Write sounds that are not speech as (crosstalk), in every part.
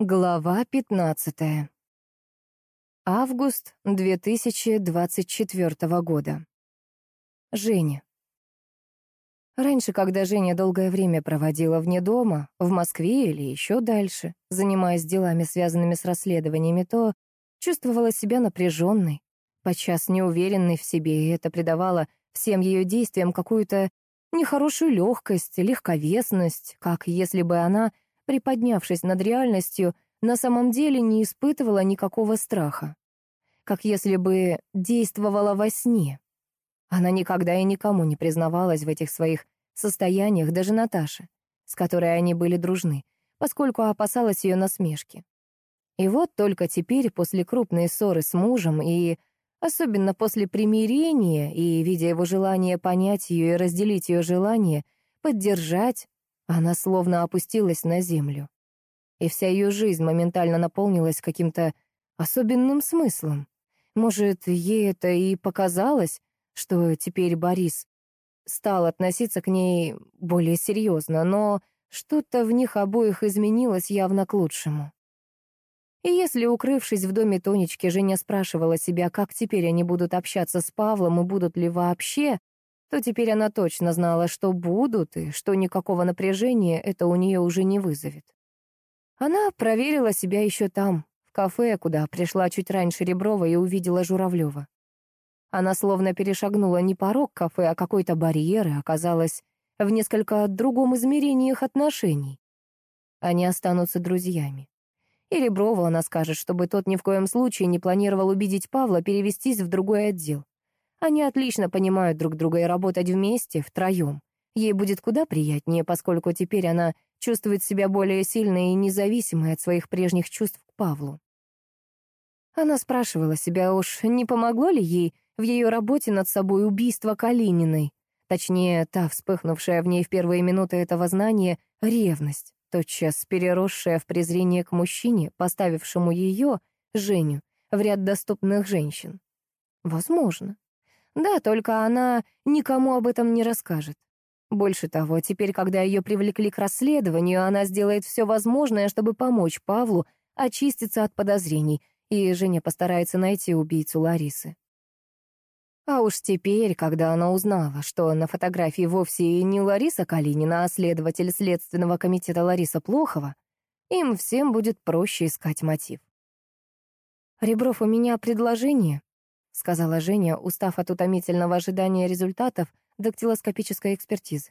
Глава 15. Август 2024 года. Женя. Раньше, когда Женя долгое время проводила вне дома, в Москве или еще дальше, занимаясь делами, связанными с расследованиями, то чувствовала себя напряженной, подчас неуверенной в себе, и это придавало всем ее действиям какую-то нехорошую легкость, легковесность, как если бы она приподнявшись над реальностью, на самом деле не испытывала никакого страха. Как если бы действовала во сне. Она никогда и никому не признавалась в этих своих состояниях, даже Наташе, с которой они были дружны, поскольку опасалась ее насмешки. И вот только теперь, после крупной ссоры с мужем и особенно после примирения и, видя его желание понять ее и разделить ее желание, поддержать, она словно опустилась на землю. И вся ее жизнь моментально наполнилась каким-то особенным смыслом. Может, ей это и показалось, что теперь Борис стал относиться к ней более серьезно, но что-то в них обоих изменилось явно к лучшему. И если, укрывшись в доме Тонечки, Женя спрашивала себя, как теперь они будут общаться с Павлом и будут ли вообще, то теперь она точно знала, что будут, и что никакого напряжения это у нее уже не вызовет. Она проверила себя еще там, в кафе, куда пришла чуть раньше Реброва и увидела Журавлева. Она словно перешагнула не порог кафе, а какой-то барьер и оказалась в несколько другом измерении их отношений. Они останутся друзьями. И Реброву она скажет, чтобы тот ни в коем случае не планировал убедить Павла перевестись в другой отдел. Они отлично понимают друг друга и работать вместе, втроем. Ей будет куда приятнее, поскольку теперь она чувствует себя более сильной и независимой от своих прежних чувств к Павлу. Она спрашивала себя, уж не помогло ли ей в ее работе над собой убийство Калининой, точнее, та вспыхнувшая в ней в первые минуты этого знания ревность, тотчас переросшая в презрение к мужчине, поставившему ее, Женю, в ряд доступных женщин. Возможно. Да, только она никому об этом не расскажет. Больше того, теперь, когда ее привлекли к расследованию, она сделает все возможное, чтобы помочь Павлу очиститься от подозрений, и Женя постарается найти убийцу Ларисы. А уж теперь, когда она узнала, что на фотографии вовсе не Лариса Калинина, а следователь Следственного комитета Лариса Плохова, им всем будет проще искать мотив. «Ребров, у меня предложение», — сказала Женя, устав от утомительного ожидания результатов дактилоскопической экспертизы.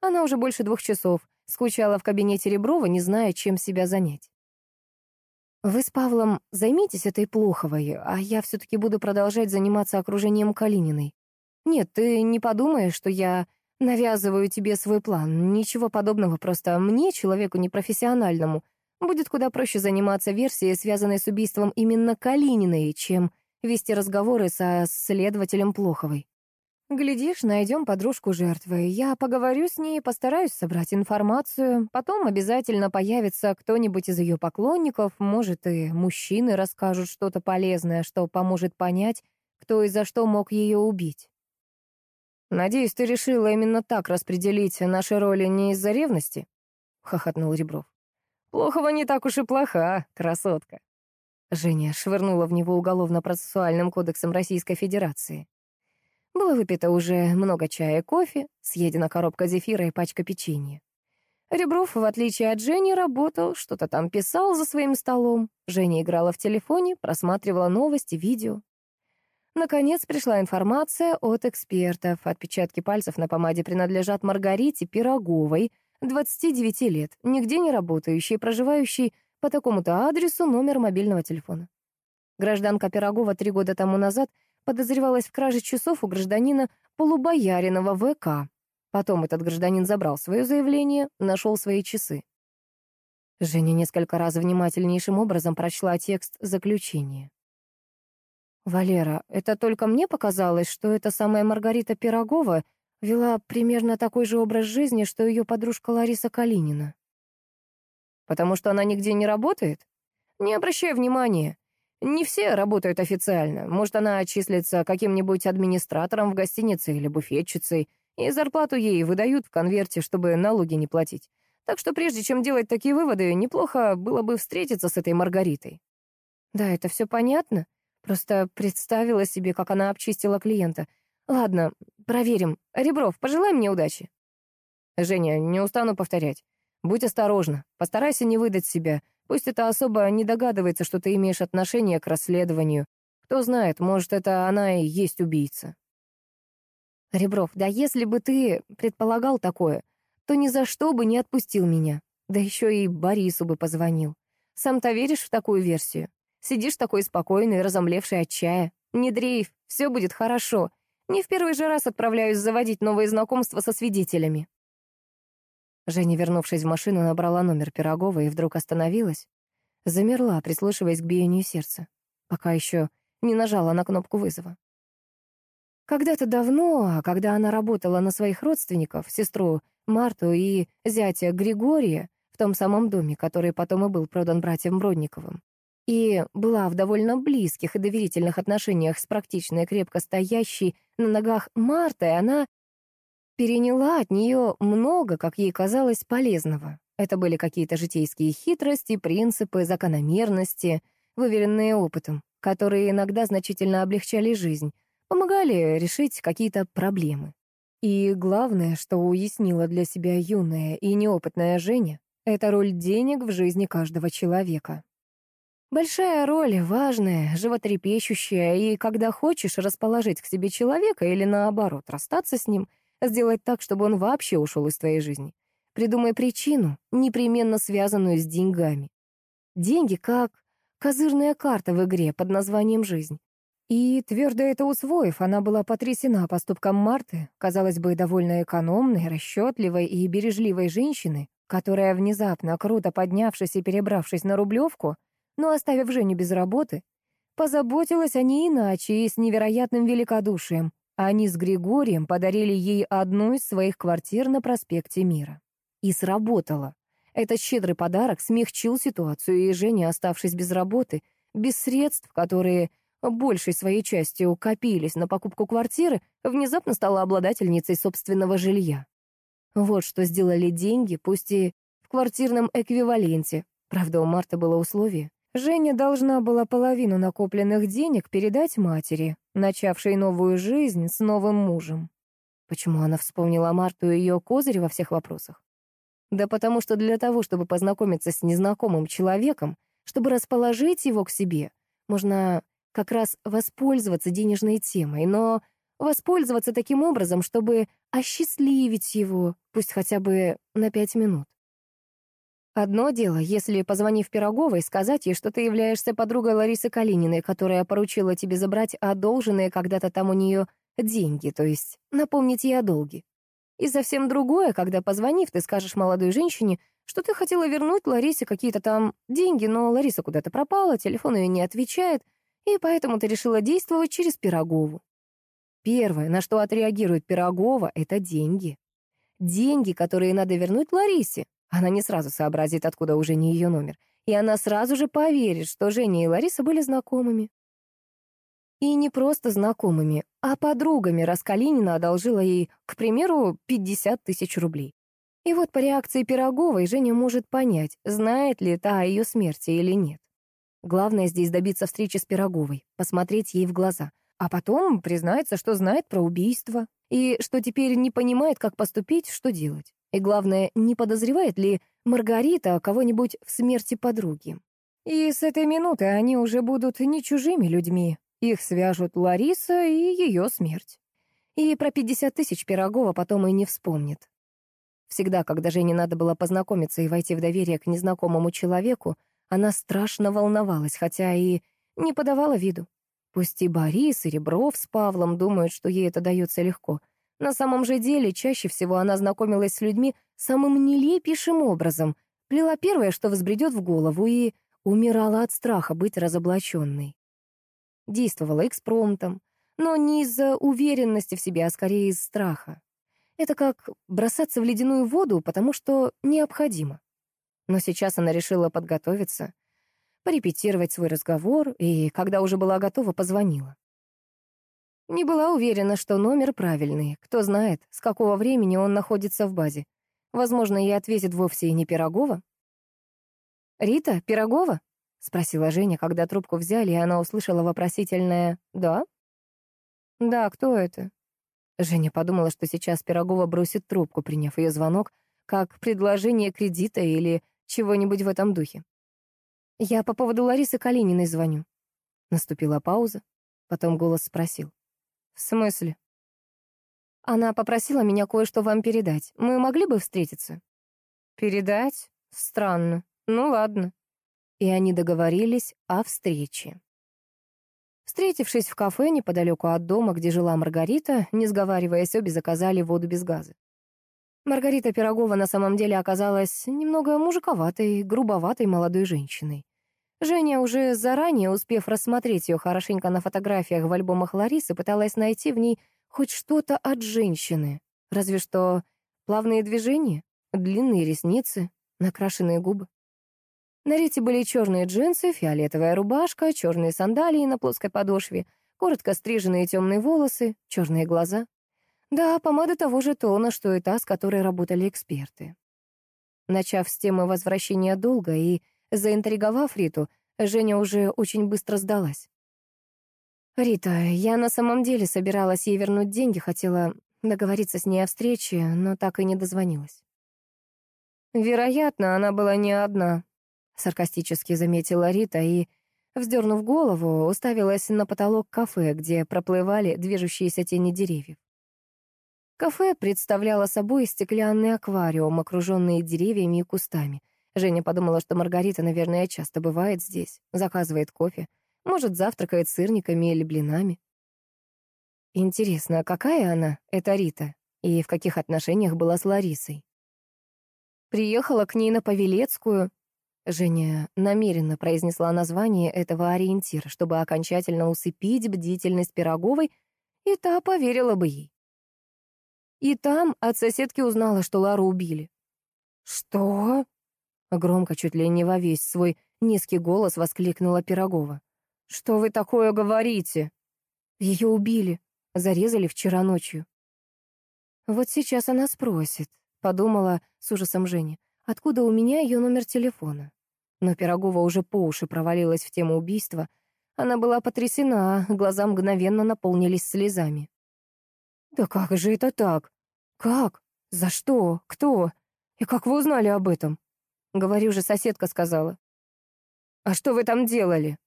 Она уже больше двух часов скучала в кабинете Реброва, не зная, чем себя занять. «Вы с Павлом займитесь этой Плоховой, а я все-таки буду продолжать заниматься окружением Калининой. Нет, ты не подумаешь, что я навязываю тебе свой план. Ничего подобного, просто мне, человеку непрофессиональному, будет куда проще заниматься версией, связанной с убийством именно Калининой, чем вести разговоры со следователем Плоховой. Глядишь, найдем подружку жертвы. Я поговорю с ней, постараюсь собрать информацию. Потом обязательно появится кто-нибудь из ее поклонников. Может, и мужчины расскажут что-то полезное, что поможет понять, кто и за что мог ее убить. «Надеюсь, ты решила именно так распределить наши роли не из-за ревности?» — хохотнул Ребров. «Плохого не так уж и плоха, красотка». Женя швырнула в него уголовно-процессуальным кодексом Российской Федерации. Было выпито уже много чая и кофе, съедена коробка зефира и пачка печенья. Ребров, в отличие от Жени, работал, что-то там писал за своим столом. Женя играла в телефоне, просматривала новости, видео. Наконец пришла информация от экспертов. Отпечатки пальцев на помаде принадлежат Маргарите Пироговой, 29 лет, нигде не работающей, проживающей по такому-то адресу номер мобильного телефона. Гражданка Пирогова три года тому назад подозревалась в краже часов у гражданина Полубояринова ВК. Потом этот гражданин забрал свое заявление, нашел свои часы. Женя несколько раз внимательнейшим образом прочла текст заключения. «Валера, это только мне показалось, что эта самая Маргарита Пирогова вела примерно такой же образ жизни, что ее подружка Лариса Калинина. Потому что она нигде не работает? Не обращай внимания. Не все работают официально. Может, она числится каким-нибудь администратором в гостинице или буфетчицей, и зарплату ей выдают в конверте, чтобы налоги не платить. Так что прежде чем делать такие выводы, неплохо было бы встретиться с этой Маргаритой. Да, это все понятно. Просто представила себе, как она обчистила клиента. Ладно, проверим. Ребров, пожелай мне удачи. Женя, не устану повторять. Будь осторожна, постарайся не выдать себя. Пусть эта особа не догадывается, что ты имеешь отношение к расследованию. Кто знает, может, это она и есть убийца. Ребров, да если бы ты предполагал такое, то ни за что бы не отпустил меня. Да еще и Борису бы позвонил. Сам-то веришь в такую версию? Сидишь такой спокойный, разомлевший от чая. Не дрейф, все будет хорошо. Не в первый же раз отправляюсь заводить новые знакомства со свидетелями. Женя, вернувшись в машину, набрала номер Пирогова и вдруг остановилась. Замерла, прислушиваясь к биению сердца, пока еще не нажала на кнопку вызова. Когда-то давно, когда она работала на своих родственников, сестру Марту и зятя Григория, в том самом доме, который потом и был продан братьям Бродниковым, и была в довольно близких и доверительных отношениях с практичной, крепко стоящей на ногах Мартой, она переняла от нее много, как ей казалось, полезного. Это были какие-то житейские хитрости, принципы, закономерности, выверенные опытом, которые иногда значительно облегчали жизнь, помогали решить какие-то проблемы. И главное, что уяснила для себя юная и неопытная Женя, это роль денег в жизни каждого человека. Большая роль, важная, животрепещущая, и когда хочешь расположить к себе человека или наоборот расстаться с ним, Сделать так, чтобы он вообще ушел из твоей жизни. Придумай причину, непременно связанную с деньгами. Деньги как козырная карта в игре под названием «Жизнь». И, твердо это усвоив, она была потрясена поступком Марты, казалось бы, довольно экономной, расчетливой и бережливой женщины, которая, внезапно, круто поднявшись и перебравшись на Рублевку, но оставив Женю без работы, позаботилась о ней иначе и с невероятным великодушием, они с Григорием подарили ей одну из своих квартир на проспекте Мира. И сработало. Этот щедрый подарок смягчил ситуацию, и Женя, оставшись без работы, без средств, которые большей своей частью копились на покупку квартиры, внезапно стала обладательницей собственного жилья. Вот что сделали деньги, пусть и в квартирном эквиваленте. Правда, у Марты было условие. Женя должна была половину накопленных денег передать матери, начавшей новую жизнь с новым мужем. Почему она вспомнила Марту и ее козырь во всех вопросах? Да потому что для того, чтобы познакомиться с незнакомым человеком, чтобы расположить его к себе, можно как раз воспользоваться денежной темой, но воспользоваться таким образом, чтобы осчастливить его, пусть хотя бы на пять минут. Одно дело, если, позвонив Пироговой, сказать ей, что ты являешься подругой Ларисы Калининой, которая поручила тебе забрать одолженные когда-то там у нее деньги, то есть напомнить ей о долге. И совсем другое, когда, позвонив, ты скажешь молодой женщине, что ты хотела вернуть Ларисе какие-то там деньги, но Лариса куда-то пропала, телефон ее не отвечает, и поэтому ты решила действовать через Пирогову. Первое, на что отреагирует Пирогова, — это деньги. Деньги, которые надо вернуть Ларисе, она не сразу сообразит, откуда уже не ее номер. И она сразу же поверит, что Женя и Лариса были знакомыми. И не просто знакомыми, а подругами, раз Калинина одолжила ей, к примеру, 50 тысяч рублей. И вот по реакции Пироговой Женя может понять, знает ли та о ее смерти или нет. Главное здесь добиться встречи с Пироговой, посмотреть ей в глаза, а потом признается, что знает про убийство, и что теперь не понимает, как поступить, что делать. И главное, не подозревает ли Маргарита кого-нибудь в смерти подруги. И с этой минуты они уже будут не чужими людьми. Их свяжут Лариса и ее смерть. И про 50 тысяч Пирогова потом и не вспомнит. Всегда, когда Жене надо было познакомиться и войти в доверие к незнакомому человеку, она страшно волновалась, хотя и не подавала виду. Пусть и Борис, и Ребров с Павлом думают, что ей это дается легко — на самом же деле, чаще всего она знакомилась с людьми самым нелепейшим образом, плела первое, что взбредет в голову, и умирала от страха быть разоблаченной. Действовала экспромтом, но не из-за уверенности в себе, а скорее из страха. Это как бросаться в ледяную воду, потому что необходимо. Но сейчас она решила подготовиться, порепетировать свой разговор, и, когда уже была готова, позвонила. Не была уверена, что номер правильный. Кто знает, с какого времени он находится в базе. Возможно, ей ответит вовсе и не Пирогова. «Рита, Пирогова?» — спросила Женя, когда трубку взяли, и она услышала вопросительное «да». «Да, кто это?» Женя подумала, что сейчас Пирогова бросит трубку, приняв ее звонок, как предложение кредита или чего-нибудь в этом духе. «Я по поводу Ларисы Калининой звоню». Наступила пауза, потом голос спросил. «В смысле?» Она попросила меня кое-что вам передать. Мы могли бы встретиться? Передать? Странно. Ну ладно. И они договорились о встрече. Встретившись в кафе неподалеку от дома, где жила Маргарита, не сговариваясь, обе заказали воду без газа. Маргарита Пирогова на самом деле оказалась немного мужиковатой, грубоватой молодой женщиной. Женя, уже заранее успев рассмотреть ее хорошенько на фотографиях в альбомах Ларисы, пыталась найти в ней хоть что-то от женщины. Разве что плавные движения, длинные ресницы, накрашенные губы. На Рите были черные джинсы, фиолетовая рубашка, черные сандалии на плоской подошве, коротко стриженные темные волосы, черные глаза. Да, помада того же тона, что и та, с которой работали эксперты. Начав с темы возвращения долга и заинтриговав Риту, Женя уже очень быстро сдалась. «Рита, я на самом деле собиралась ей вернуть деньги, хотела договориться с ней о встрече, но так и не дозвонилась». «Вероятно, она была не одна», — саркастически заметила Рита и, вздернув голову, уставилась на потолок кафе, где проплывали движущиеся тени деревьев. Кафе представляло собой стеклянный аквариум, окруженный деревьями и кустами. Женя подумала, что Маргарита, наверное, часто бывает здесь, заказывает кофе, может, завтракает сырниками или блинами. Интересно, какая она, эта Рита, и в каких отношениях была с Ларисой? Приехала к ней на Павелецкую. Женя намеренно произнесла название этого ориентира, чтобы окончательно усыпить бдительность Пироговой, и та поверила бы ей. И там от соседки узнала, что Лару убили. «Что?» Громко, чуть ли не во весь свой низкий голос воскликнула Пирогова. «Что вы такое говорите?» «Ее убили. Зарезали вчера ночью». «Вот сейчас она спросит», — подумала с ужасом Женя, «откуда у меня ее номер телефона?» Но Пирогова уже по уши провалилась в тему убийства. Она была потрясена, глаза мгновенно наполнились слезами. «Да как же это так? Как? За что? Кто? И как вы узнали об этом?» Говорю же, соседка сказала. «А что вы там делали?»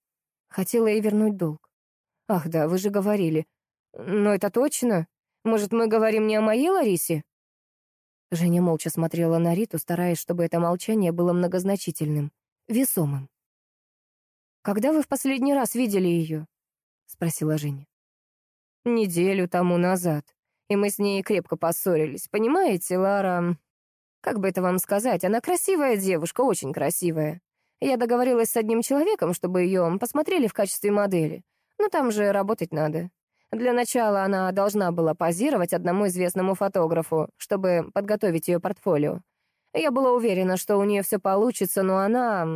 Хотела ей вернуть долг. Ах да, вы же говорили. Но это точно? Может, мы говорим не о моей Ларисе? Женя молча смотрела на Риту, стараясь, чтобы это молчание было многозначительным, весомым. «Когда вы в последний раз видели ее?» — спросила Женя. «Неделю тому назад. И мы с ней крепко поссорились. Понимаете, Лара... Как бы это вам сказать? Она красивая девушка, очень красивая. Я договорилась с одним человеком, чтобы ее посмотрели в качестве модели. Но там же работать надо. Для начала она должна была позировать одному известному фотографу, чтобы подготовить ее портфолио. Я была уверена, что у нее все получится, но она...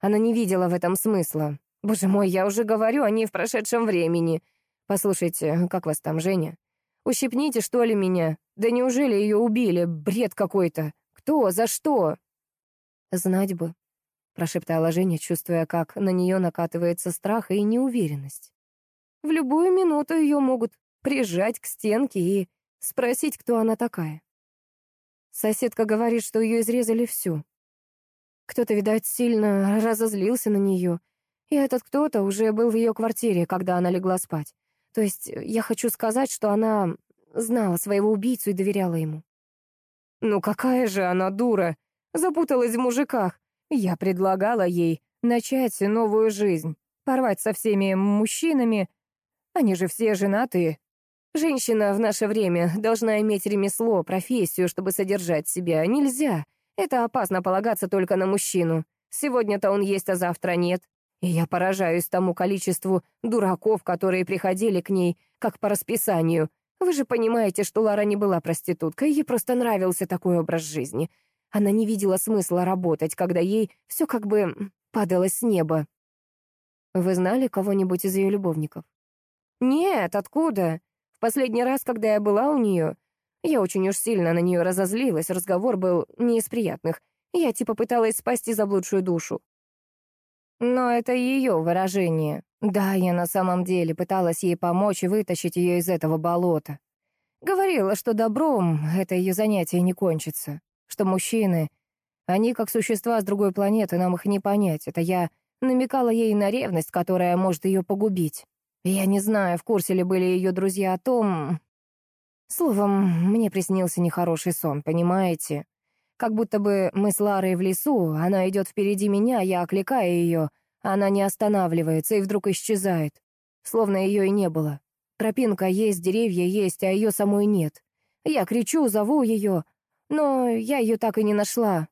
Она не видела в этом смысла. Боже мой, я уже говорю о ней в прошедшем времени. Послушайте, как вас там, Женя? Ущипните, что ли, меня? Да неужели ее убили? Бред какой-то. Кто? За что? Знать бы прошептала Женя, чувствуя, как на нее накатывается страх и неуверенность. В любую минуту ее могут прижать к стенке и спросить, кто она такая. Соседка говорит, что ее изрезали всю. Кто-то, видать, сильно разозлился на нее, и этот кто-то уже был в ее квартире, когда она легла спать. То есть я хочу сказать, что она знала своего убийцу и доверяла ему. Ну какая же она дура! Запуталась в мужиках. Я предлагала ей начать новую жизнь, порвать со всеми мужчинами. Они же все женатые. Женщина в наше время должна иметь ремесло, профессию, чтобы содержать себя. Нельзя. Это опасно полагаться только на мужчину. Сегодня-то он есть, а завтра нет. И я поражаюсь тому количеству дураков, которые приходили к ней, как по расписанию. Вы же понимаете, что Лара не была проституткой, ей просто нравился такой образ жизни. Она не видела смысла работать, когда ей все как бы падало с неба. Вы знали кого-нибудь из ее любовников? Нет, откуда? В последний раз, когда я была у нее, Я очень уж сильно на нее разозлилась, разговор был не из приятных. Я типа пыталась спасти заблудшую душу. Но это ее выражение. Да, я на самом деле пыталась ей помочь и вытащить ее из этого болота. Говорила, что добром это ее занятие не кончится, что мужчины, они как существа с другой планеты, нам их не понять. Это я намекала ей на ревность, которая может ее погубить. Я не знаю, в курсе ли были ее друзья о том... Словом, мне приснился нехороший сон, понимаете? Как будто бы мы с Ларой в лесу, она идет впереди меня, я окликаю ее, она не останавливается и вдруг исчезает. Словно ее и не было. Тропинка есть, деревья есть, а ее самой нет. Я кричу, зову ее, но я ее так и не нашла.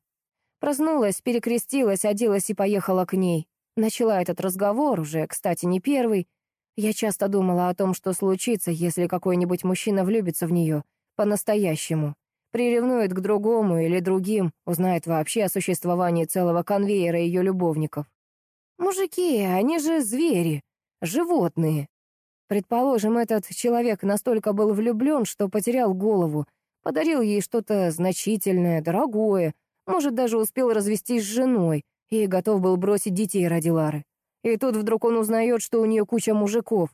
Проснулась, перекрестилась, оделась и поехала к ней. Начала этот разговор, уже, кстати, не первый. Я часто думала о том, что случится, если какой-нибудь мужчина влюбится в нее по-настоящему, приревнует к другому или другим, узнает вообще о существовании целого конвейера ее любовников. Мужики, они же звери, животные. Предположим, этот человек настолько был влюблен, что потерял голову, подарил ей что-то значительное, дорогое, может, даже успел развестись с женой и готов был бросить детей ради Лары. И тут вдруг он узнает, что у нее куча мужиков.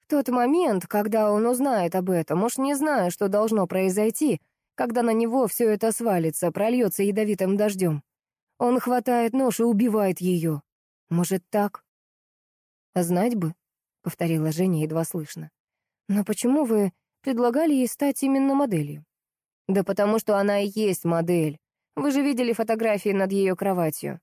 В тот момент, когда он узнает об этом, уж не зная, что должно произойти, когда на него все это свалится, прольется ядовитым дождем. Он хватает нож и убивает ее. Может, так? Знать бы. — повторила Женя едва слышно. «Но почему вы предлагали ей стать именно моделью?» «Да потому что она и есть модель. Вы же видели фотографии над ее кроватью.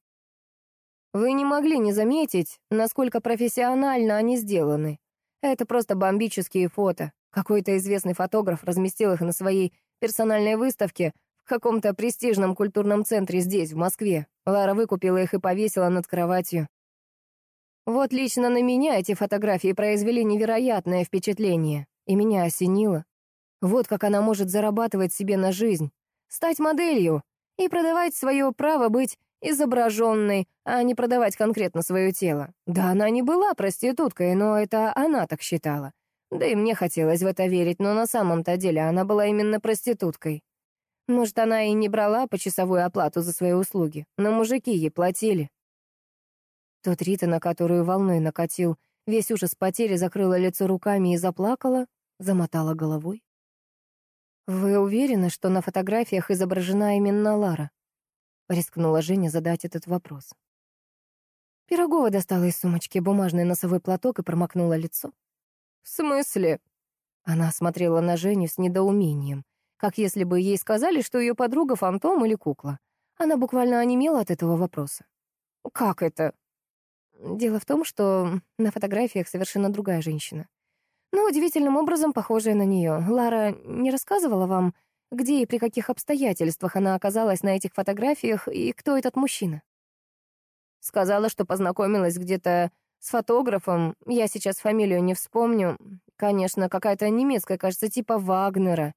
Вы не могли не заметить, насколько профессионально они сделаны. Это просто бомбические фото. Какой-то известный фотограф разместил их на своей персональной выставке в каком-то престижном культурном центре здесь, в Москве. Лара выкупила их и повесила над кроватью. Вот лично на меня эти фотографии произвели невероятное впечатление, и меня осенило. Вот как она может зарабатывать себе на жизнь, стать моделью и продавать свое право быть изображенной, а не продавать конкретно свое тело. Да, она не была проституткой, но это она так считала. Да и мне хотелось в это верить, но на самом-то деле она была именно проституткой. Может, она и не брала почасовую оплату за свои услуги, но мужики ей платили. Тут Рита, на которую волной накатил весь ужас потери, закрыла лицо руками и заплакала, замотала головой. «Вы уверены, что на фотографиях изображена именно Лара?» Рискнула Женя задать этот вопрос. Пирогова достала из сумочки бумажный носовой платок и промокнула лицо. «В смысле?» Она смотрела на Женю с недоумением, как если бы ей сказали, что ее подруга — фантом или кукла. Она буквально онемела от этого вопроса. «Как это?» Дело в том, что на фотографиях совершенно другая женщина. Но удивительным образом похожая на нее. Лара не рассказывала вам, где и при каких обстоятельствах она оказалась на этих фотографиях и кто этот мужчина? Сказала, что познакомилась где-то с фотографом. Я сейчас фамилию не вспомню. Конечно, какая-то немецкая, кажется, типа Вагнера.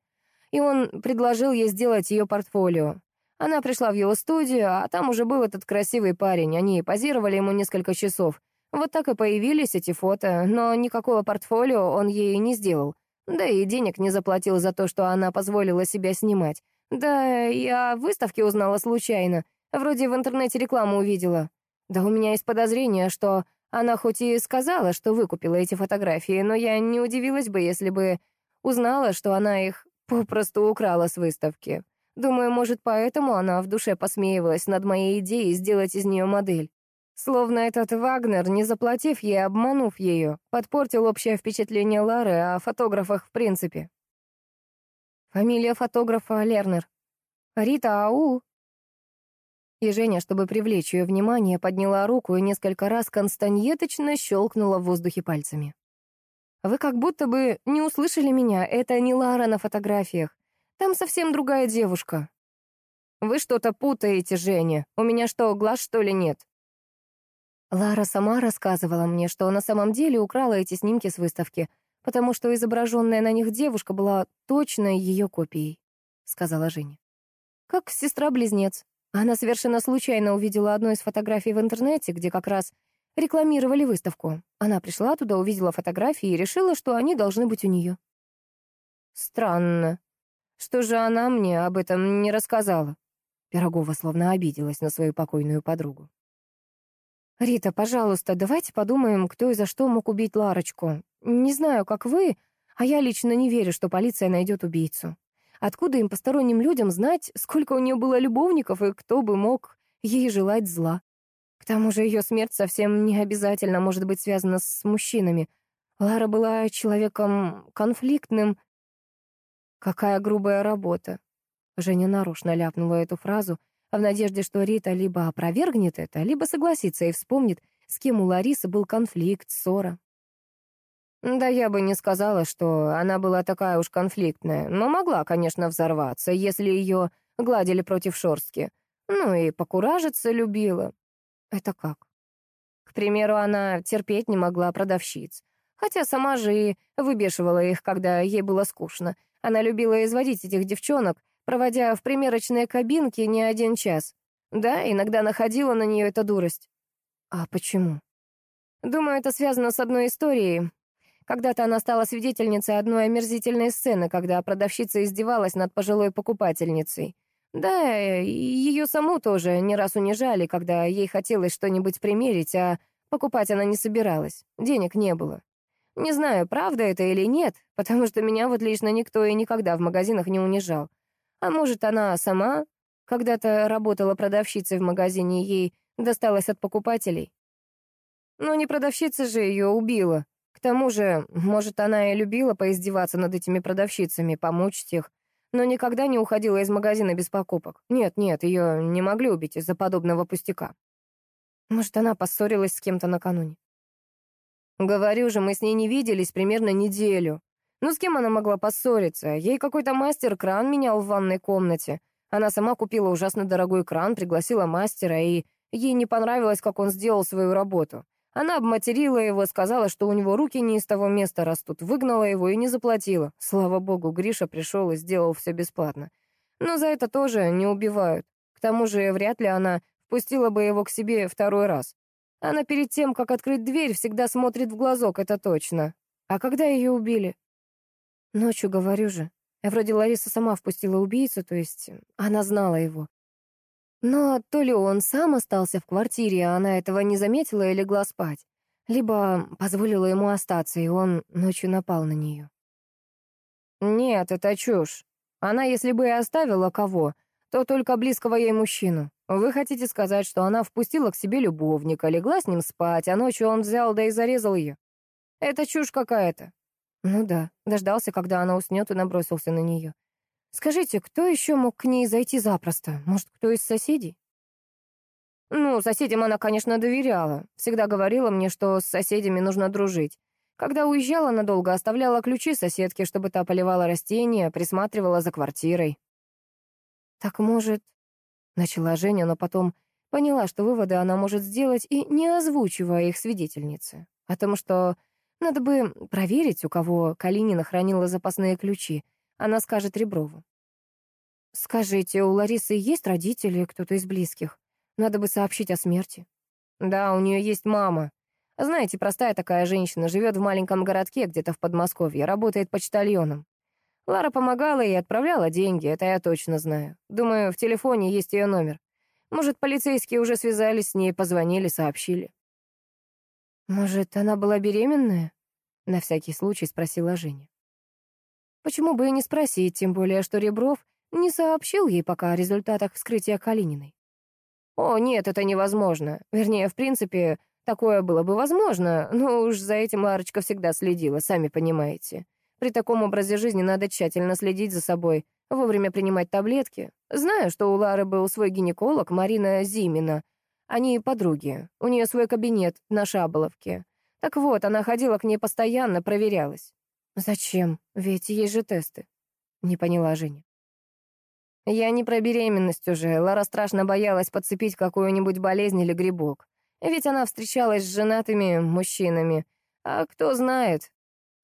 И он предложил ей сделать ее портфолио. Она пришла в его студию, а там уже был этот красивый парень. Они позировали ему несколько часов. Вот так и появились эти фото, но никакого портфолио он ей не сделал. Да и денег не заплатил за то, что она позволила себя снимать. Да, я в выставке узнала случайно. Вроде в интернете рекламу увидела. Да у меня есть подозрение, что она хоть и сказала, что выкупила эти фотографии, но я не удивилась бы, если бы узнала, что она их попросту украла с выставки. Думаю, может, поэтому она в душе посмеивалась над моей идеей сделать из нее модель. Словно этот Вагнер, не заплатив ей, обманув ее, подпортил общее впечатление Лары о фотографах в принципе. Фамилия фотографа Лернер. Рита Ау. И Женя, чтобы привлечь ее внимание, подняла руку и несколько раз констаньеточно щелкнула в воздухе пальцами. «Вы как будто бы не услышали меня, это не Лара на фотографиях. Там совсем другая девушка. Вы что-то путаете, Женя. У меня что, глаз, что ли, нет? Лара сама рассказывала мне, что на самом деле украла эти снимки с выставки, потому что изображенная на них девушка была точно ее копией, сказала Женя. Как сестра-близнец. Она совершенно случайно увидела одну из фотографий в интернете, где как раз рекламировали выставку. Она пришла туда, увидела фотографии и решила, что они должны быть у нее. Странно, Что же она мне об этом не рассказала? Пирогова словно обиделась на свою покойную подругу. «Рита, пожалуйста, давайте подумаем, кто и за что мог убить Ларочку. Не знаю, как вы, а я лично не верю, что полиция найдет убийцу. Откуда им посторонним людям знать, сколько у нее было любовников и кто бы мог ей желать зла? Тому же ее смерть совсем не обязательно может быть связана с мужчинами. Лара была человеком конфликтным. Какая грубая работа. Женя нарочно ляпнула эту фразу, в надежде, что Рита либо опровергнет это, либо согласится и вспомнит, с кем у Ларисы был конфликт, ссора. Да я бы не сказала, что она была такая уж конфликтная, но могла, конечно, взорваться, если ее гладили против шорстки. Ну и покуражиться любила. Это как? К примеру, она терпеть не могла продавщиц. Хотя сама же и выбешивала их, когда ей было скучно. Она любила изводить этих девчонок, проводя в примерочной кабинке не один час. Да, иногда находила на нее эта дурость. А почему? Думаю, это связано с одной историей. Когда-то она стала свидетельницей одной омерзительной сцены, когда продавщица издевалась над пожилой покупательницей. Да, ее саму тоже не раз унижали, когда ей хотелось что-нибудь примерить, а покупать она не собиралась. Денег не было. Не знаю, правда это или нет, (laughs) потому что меня вот лично никто и никогда в магазинах не унижал. А может, она сама когда-то работала продавщицей в магазине, ей досталось от покупателей? Но не продавщица же ее убила. К тому же, может, она и любила поиздеваться над этими продавщицами, помочь их, но никогда не уходила из магазина без покупок. Нет, нет, ее не могли убить из-за подобного пустяка. Может, она поссорилась с кем-то накануне. Говорю же, мы с ней не виделись примерно неделю. Ну, с кем она могла поссориться? Ей какой-то мастер кран менял в ванной комнате. Она сама купила ужасно дорогой кран, пригласила мастера, и ей не понравилось, как он сделал свою работу. Она обматерила его, сказала, что у него руки не из того места растут, выгнала его и не заплатила. Слава богу, Гриша пришел и сделал все бесплатно. Но за это тоже не убивают. К тому же вряд ли она впустила бы его к себе второй раз. Она перед тем, как открыть дверь, всегда смотрит в глазок, это точно. А когда ее убили? Ночью, говорю же. Вроде Лариса сама впустила убийцу, то есть она знала его. Но то ли он сам остался в квартире, а она этого не заметила и легла спать, либо позволила ему остаться, и он ночью напал на нее. Нет, это чушь. Она, если бы и оставила кого, то только близкого ей мужчину. Вы хотите сказать, что она впустила к себе любовника, легла с ним спать, а ночью он взял да и зарезал ее? Это чушь какая-то. Ну да, дождался, когда она уснет, и набросился на нее. Скажите, кто еще мог к ней зайти запросто? Может, кто из соседей? Ну, соседям она, конечно, доверяла. Всегда говорила мне, что с соседями нужно дружить. Когда уезжала надолго, оставляла ключи соседке, чтобы та поливала растения, присматривала за квартирой. «Так, может...» — начала Женя, но потом поняла, что выводы она может сделать и не озвучивая их свидетельнице. О том, что надо бы проверить, у кого Калинина хранила запасные ключи. Она скажет Реброву. «Скажите, у Ларисы есть родители, кто-то из близких? Надо бы сообщить о смерти». «Да, у нее есть мама. Знаете, простая такая женщина, живет в маленьком городке где-то в Подмосковье, работает почтальоном. Лара помогала и отправляла деньги, это я точно знаю. Думаю, в телефоне есть ее номер. Может, полицейские уже связались с ней, позвонили, сообщили. «Может, она была беременная?» — на всякий случай спросила Женя. Почему бы и не спросить, тем более, что Ребров не сообщил ей пока о результатах вскрытия Калининой. «О, нет, это невозможно. Вернее, в принципе, такое было бы возможно, но уж за этим Ларочка всегда следила, сами понимаете. При таком образе жизни надо тщательно следить за собой, вовремя принимать таблетки. Знаю, что у Лары был свой гинеколог, Марина Зимина, они подруги. У нее свой кабинет на Шаболовке. Так вот, она ходила к ней постоянно, проверялась. Зачем? Ведь есть же тесты. Не поняла Женя. Я не про беременность уже. Лара страшно боялась подцепить какую-нибудь болезнь или грибок. Ведь она встречалась с женатыми мужчинами. А кто знает,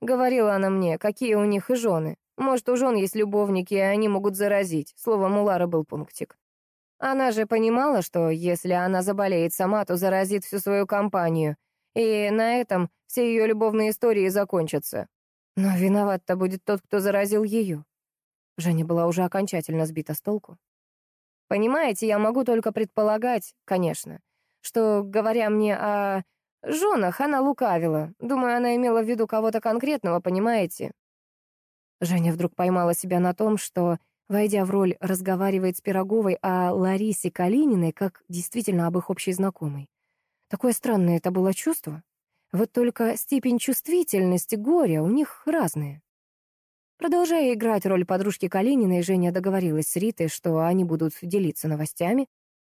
говорила она мне, какие у них и жены. Может, у жен есть любовники, и они могут заразить. Словом, у Лары был пунктик. Она же понимала, что если она заболеет сама, то заразит всю свою компанию, и на этом все ее любовные истории закончатся. Но виноват-то будет тот, кто заразил ее. Женя была уже окончательно сбита с толку. Понимаете, я могу только предполагать, конечно, что, говоря мне о женах, она лукавила. Думаю, она имела в виду кого-то конкретного, понимаете? Женя вдруг поймала себя на том, что, войдя в роль, разговаривает с Пироговой о Ларисе Калининой, как действительно об их общей знакомой. Такое странное это было чувство. Вот только степень чувствительности горя у них разная. Продолжая играть роль подружки Калининой, Женя договорилась с Ритой, что они будут делиться новостями.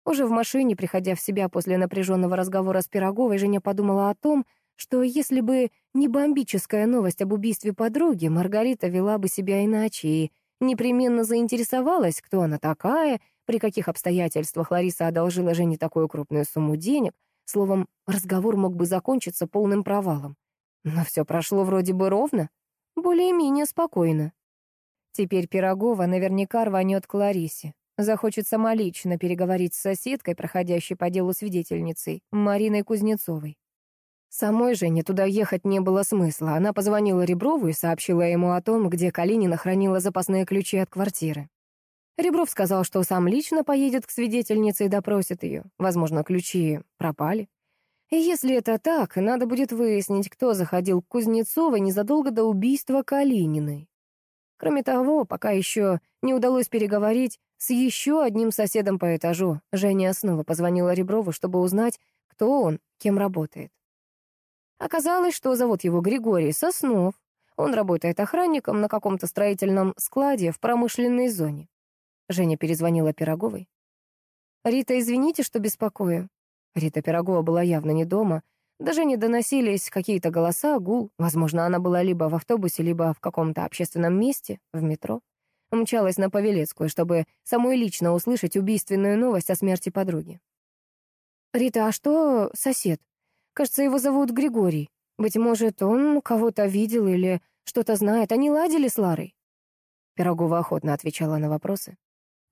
Уже в машине, приходя в себя после напряженного разговора с Пироговой, Женя подумала о том, что если бы не бомбическая новость об убийстве подруги, Маргарита вела бы себя иначе и непременно заинтересовалась, кто она такая, при каких обстоятельствах Лариса одолжила Жене такую крупную сумму денег. Словом, разговор мог бы закончиться полным провалом. Но все прошло вроде бы ровно более-менее спокойно. Теперь Пирогова наверняка рванет к Ларисе. Захочет самолично переговорить с соседкой, проходящей по делу свидетельницей, Мариной Кузнецовой. Самой Жене туда ехать не было смысла. Она позвонила Реброву и сообщила ему о том, где Калинина хранила запасные ключи от квартиры. Ребров сказал, что сам лично поедет к свидетельнице и допросит ее. Возможно, ключи пропали. И если это так, надо будет выяснить, кто заходил к Кузнецовой незадолго до убийства Калининой. Кроме того, пока еще не удалось переговорить с еще одним соседом по этажу, Женя снова позвонила Реброву, чтобы узнать, кто он, кем работает. Оказалось, что зовут его Григорий Соснов. Он работает охранником на каком-то строительном складе в промышленной зоне. Женя перезвонила Пироговой. «Рита, извините, что беспокою. Рита Пирогова была явно не дома. Даже не доносились какие-то голоса, гул. Возможно, она была либо в автобусе, либо в каком-то общественном месте, в метро. Мчалась на Павелецкую, чтобы самой лично услышать убийственную новость о смерти подруги. «Рита, а что сосед? Кажется, его зовут Григорий. Быть может, он кого-то видел или что-то знает. Они ладили с Ларой?» Пирогова охотно отвечала на вопросы.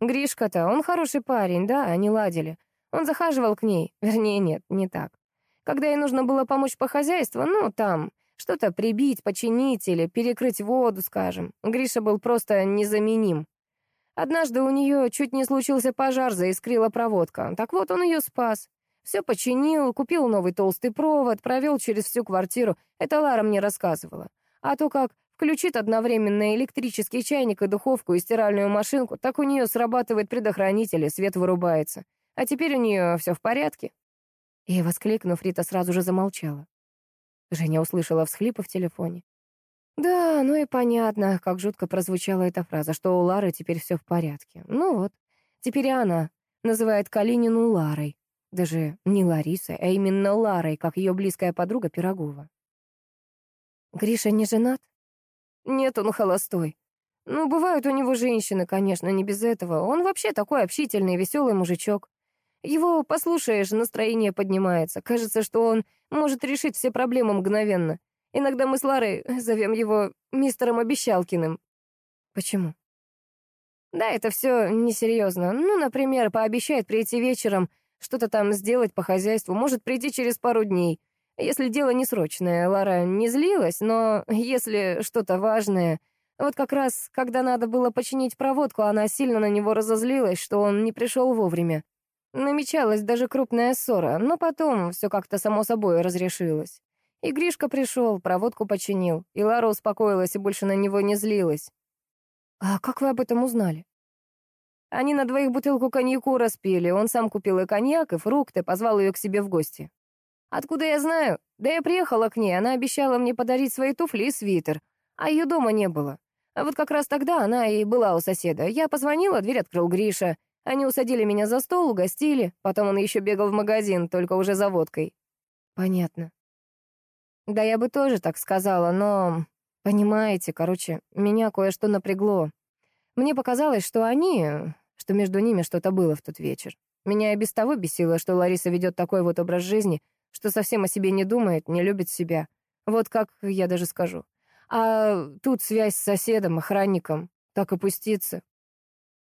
«Гришка-то, он хороший парень, да, они ладили. Он захаживал к ней, (laughs) вернее, нет, не так. Когда ей нужно было помочь по хозяйству, ну, там, что-то прибить, починить или перекрыть воду, скажем, Гриша был просто незаменим. Однажды у нее чуть не случился пожар, заискрила проводка. Так вот, он ее спас. Все починил, купил новый толстый провод, провел через всю квартиру. Это Лара мне рассказывала. А то как включит одновременно электрический чайник и духовку и стиральную машинку, так у нее срабатывает предохранитель и свет вырубается. А теперь у нее все в порядке?» И, воскликнув, Рита сразу же замолчала. Женя услышала всхлипы в телефоне. Да, ну и понятно, как жутко прозвучала эта фраза, что у Лары теперь все в порядке. Ну вот, теперь она называет Калинину Ларой. Даже не Ларисой, а именно Ларой, как ее близкая подруга Пирогова. Гриша не женат? Нет, он холостой. Ну, бывают у него женщины, конечно, не без этого. Он вообще такой общительный, веселый мужичок. Его послушаешь, настроение поднимается. Кажется, что он может решить все проблемы мгновенно. Иногда мы с Ларой зовем его мистером Обещалкиным. Почему? Да, это все несерьезно. Ну, например, пообещает прийти вечером, что-то там сделать по хозяйству, может прийти через пару дней. Если дело не срочное, Лара не злилась, но если что-то важное... Вот как раз, когда надо было починить проводку, она сильно на него разозлилась, что он не пришел вовремя. Намечалась даже крупная ссора, но потом все как-то само собой разрешилось. И Гришка пришел, проводку починил, и Лара успокоилась и больше на него не злилась. «А как вы об этом узнали?» Они на двоих бутылку коньяку распили, он сам купил и коньяк, и фрукты, позвал ее к себе в гости. Откуда я знаю? Да я приехала к ней, она обещала мне подарить свои туфли и свитер, а ее дома не было. А вот как раз тогда она и была у соседа. Я позвонила, дверь открыл Гриша. Они усадили меня за стол, угостили, потом он еще бегал в магазин, только уже за водкой. Понятно. Да я бы тоже так сказала, но... Понимаете, короче, меня кое-что напрягло. Мне показалось, что они... что между ними что-то было в тот вечер. Меня и без того бесило, что Лариса ведет такой вот образ жизни, что совсем о себе не думает, не любит себя. Вот как я даже скажу. А тут связь с соседом, охранником. Так опуститься.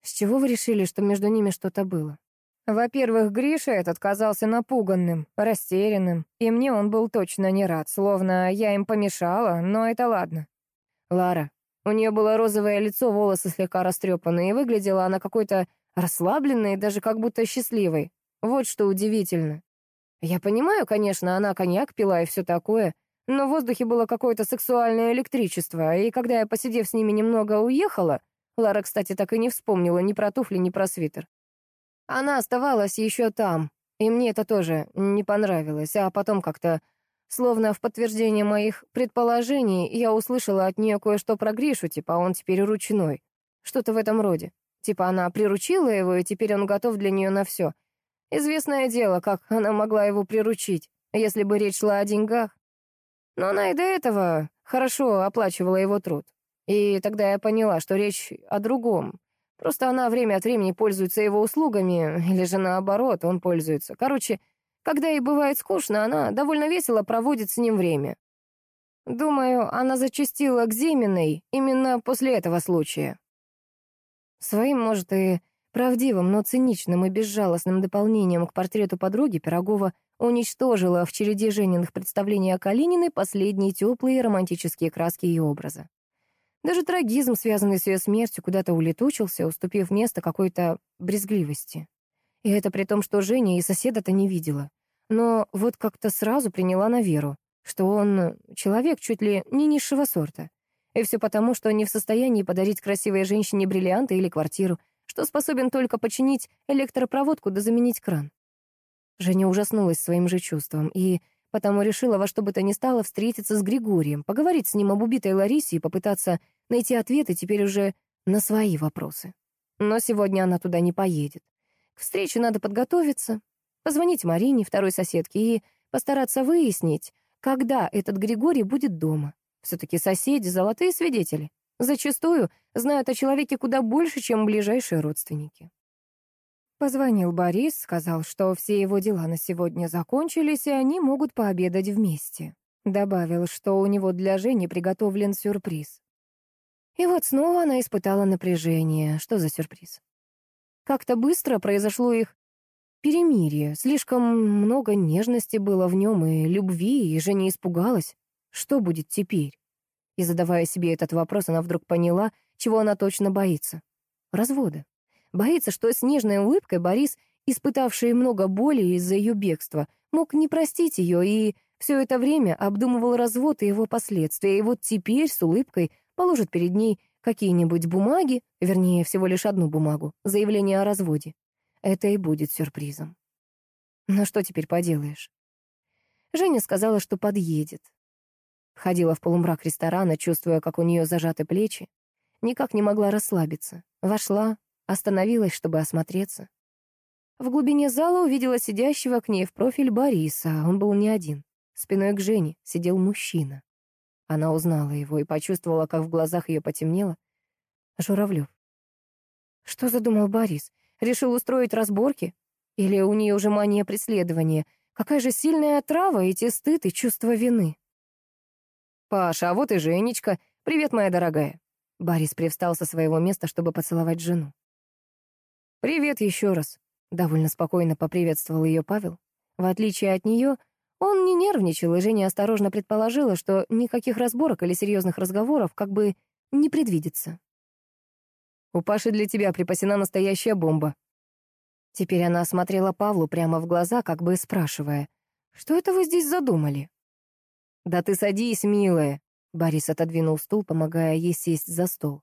С чего вы решили, что между ними что-то было? Во-первых, Гриша этот казался напуганным, растерянным, и мне он был точно не рад, словно я им помешала, но это ладно. Лара, У нее было розовое лицо, волосы слегка растрепанные, и выглядела она какой-то расслабленной даже как будто счастливой. Вот что удивительно. Я понимаю, конечно, она коньяк пила и все такое, но в воздухе было какое-то сексуальное электричество, и когда я, посидев с ними немного, уехала, Лара, кстати, так и не вспомнила ни про туфли, ни про свитер. Она оставалась еще там, и мне это тоже не понравилось, а потом как-то, словно в подтверждение моих предположений, я услышала от нее кое-что про Гришу, типа он теперь ручной. Что-то в этом роде. Типа она приручила его, и теперь он готов для нее на все. Известное дело, как она могла его приручить, если бы речь шла о деньгах. Но она и до этого хорошо оплачивала его труд. И тогда я поняла, что речь о другом. Просто она время от времени пользуется его услугами, или же наоборот, он пользуется. Короче, когда ей бывает скучно, она довольно весело проводит с ним время. Думаю, она зачастила к Зиминой именно после этого случая. Своим, может, и правдивым, но циничным и безжалостным дополнением к портрету подруги Пирогова уничтожила в череде Жениных представлений о Калининой последние теплые романтические краски ее образа. Даже трагизм, связанный с ее смертью, куда-то улетучился, уступив место какой-то брезгливости. И это при том, что Женя и соседа-то не видела. Но вот как-то сразу приняла на веру, что он человек чуть ли не низшего сорта. И все потому, что не в состоянии подарить красивой женщине бриллианты или квартиру, что способен только починить электропроводку да заменить кран. Женя ужаснулась своим же чувством и потому решила во что бы то ни стало встретиться с Григорием, поговорить с ним об убитой Ларисе и попытаться найти ответы теперь уже на свои вопросы. Но сегодня она туда не поедет. К встрече надо подготовиться, позвонить Марине, второй соседке, и постараться выяснить, когда этот Григорий будет дома. Все-таки соседи — золотые свидетели. Зачастую знают о человеке куда больше, чем ближайшие родственники. Позвонил Борис, сказал, что все его дела на сегодня закончились, и они могут пообедать вместе. Добавил, что у него для Жени приготовлен сюрприз. И вот снова она испытала напряжение. Что за сюрприз? Как-то быстро произошло их перемирие. Слишком много нежности было в нем и любви, и Женя испугалась. Что будет теперь? И задавая себе этот вопрос, она вдруг поняла, чего она точно боится. Развода. Боится, что с нежной улыбкой Борис, испытавший много боли из-за ее бегства, мог не простить ее и все это время обдумывал развод и его последствия, и вот теперь с улыбкой положит перед ней какие-нибудь бумаги, вернее, всего лишь одну бумагу, заявление о разводе. Это и будет сюрпризом. Но что теперь поделаешь? Женя сказала, что подъедет. Ходила в полумрак ресторана, чувствуя, как у нее зажаты плечи. Никак не могла расслабиться. Вошла, Остановилась, чтобы осмотреться. В глубине зала увидела сидящего к ней в профиль Бориса. Он был не один. Спиной к Жене сидел мужчина. Она узнала его и почувствовала, как в глазах ее потемнело. Журавлев. Что задумал Борис? Решил устроить разборки? Или у нее уже мания преследования? Какая же сильная отрава, эти стыд и чувство вины? «Паша, а вот и Женечка. Привет, моя дорогая». Борис привстал со своего места, чтобы поцеловать жену. «Привет еще раз», — довольно спокойно поприветствовал ее Павел. В отличие от нее, он не нервничал, и Женя осторожно предположила, что никаких разборок или серьезных разговоров как бы не предвидится. «У Паши для тебя припасена настоящая бомба». Теперь она осмотрела Павлу прямо в глаза, как бы спрашивая, «Что это вы здесь задумали?» «Да ты садись, милая», — Борис отодвинул стул, помогая ей сесть за стол.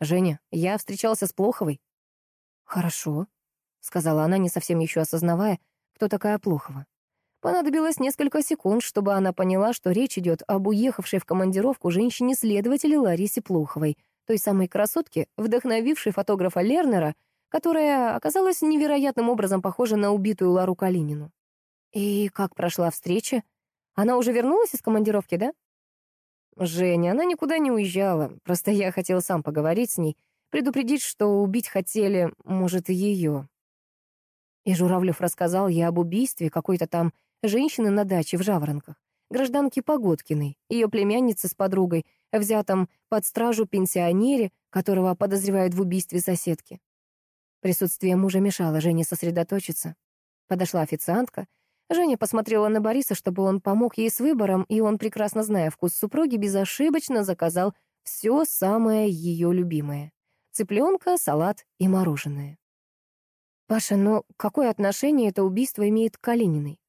«Женя, я встречался с Плоховой. «Хорошо», — сказала она, не совсем еще осознавая, кто такая Плохова. Понадобилось несколько секунд, чтобы она поняла, что речь идет об уехавшей в командировку женщине-следователе Ларисе Плоховой, той самой красотке, вдохновившей фотографа Лернера, которая оказалась невероятным образом похожа на убитую Лару Калинину. «И как прошла встреча? Она уже вернулась из командировки, да?» «Женя, она никуда не уезжала, просто я хотел сам поговорить с ней, предупредить, что убить хотели, может, ее. И Журавлев рассказал ей об убийстве какой-то там женщины на даче в Жаворонках, гражданки Погодкиной, ее племянницы с подругой, взятом под стражу пенсионере, которого подозревают в убийстве соседки. Присутствие мужа мешало Жене сосредоточиться. Подошла официантка. Женя посмотрела на Бориса, чтобы он помог ей с выбором, и он, прекрасно зная вкус супруги, безошибочно заказал все самое ее любимое. Цыпленка, салат и мороженое. «Паша, но какое отношение это убийство имеет к Калининой?»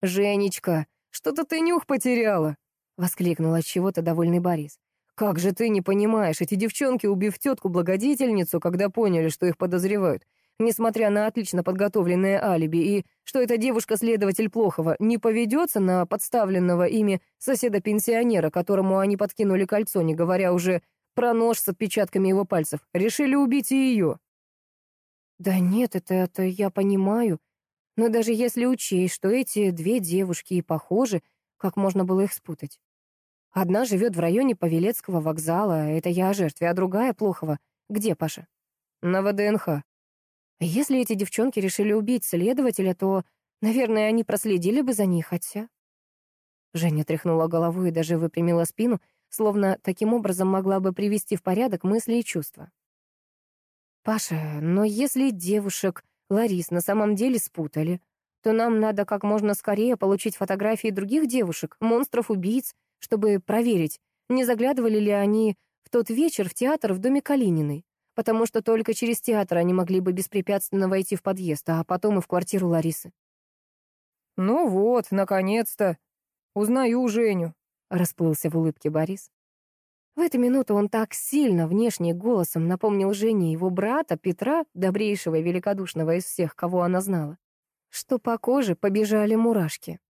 «Женечка, что-то ты нюх потеряла!» — воскликнул от чего-то довольный Борис. «Как же ты не понимаешь, эти девчонки, убив тетку-благодетельницу, когда поняли, что их подозревают, несмотря на отлично подготовленное алиби, и что эта девушка-следователь Плохова не поведется на подставленного ими соседа-пенсионера, которому они подкинули кольцо, не говоря уже про нож с отпечатками его пальцев, решили убить и ее». «Да нет, это, это я понимаю. Но даже если учесть, что эти две девушки и похожи, как можно было их спутать? Одна живет в районе Павелецкого вокзала, это я о жертве, а другая — Плохова. Где Паша? На ВДНХ. Если эти девчонки решили убить следователя, то, наверное, они проследили бы за ней, хотя... Женя тряхнула головой и даже выпрямила спину, словно таким образом могла бы привести в порядок мысли и чувства. «Паша, но если девушек Ларис на самом деле спутали, то нам надо как можно скорее получить фотографии других девушек, монстров-убийц, чтобы проверить, не заглядывали ли они в тот вечер в театр в доме Калининой, потому что только через театр они могли бы беспрепятственно войти в подъезд, а потом и в квартиру Ларисы. «Ну вот, наконец-то! Узнаю Женю», — расплылся в улыбке Борис. В эту минуту он так сильно внешне голосом напомнил Жене его брата Петра, добрейшего и великодушного из всех, кого она знала, что по коже побежали мурашки.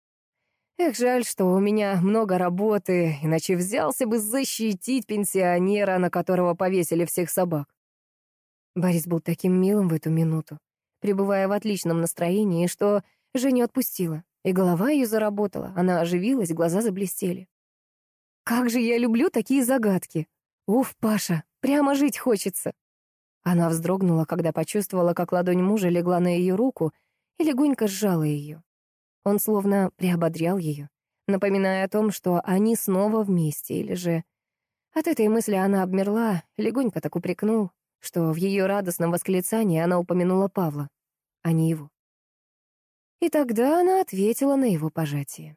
Эх, жаль, что у меня много работы, иначе взялся бы защитить пенсионера, на которого повесили всех собак. Борис был таким милым в эту минуту, пребывая в отличном настроении, что Женю отпустила, и голова ее заработала, она оживилась, глаза заблестели. Как же я люблю такие загадки. Уф, Паша, прямо жить хочется. Она вздрогнула, когда почувствовала, как ладонь мужа легла на ее руку и легонько сжала ее. Он словно приободрял ее, напоминая о том, что они снова вместе, или же... От этой мысли она обмерла, легонько так упрекнул, что в ее радостном восклицании она упомянула Павла, а не его. И тогда она ответила на его пожатие.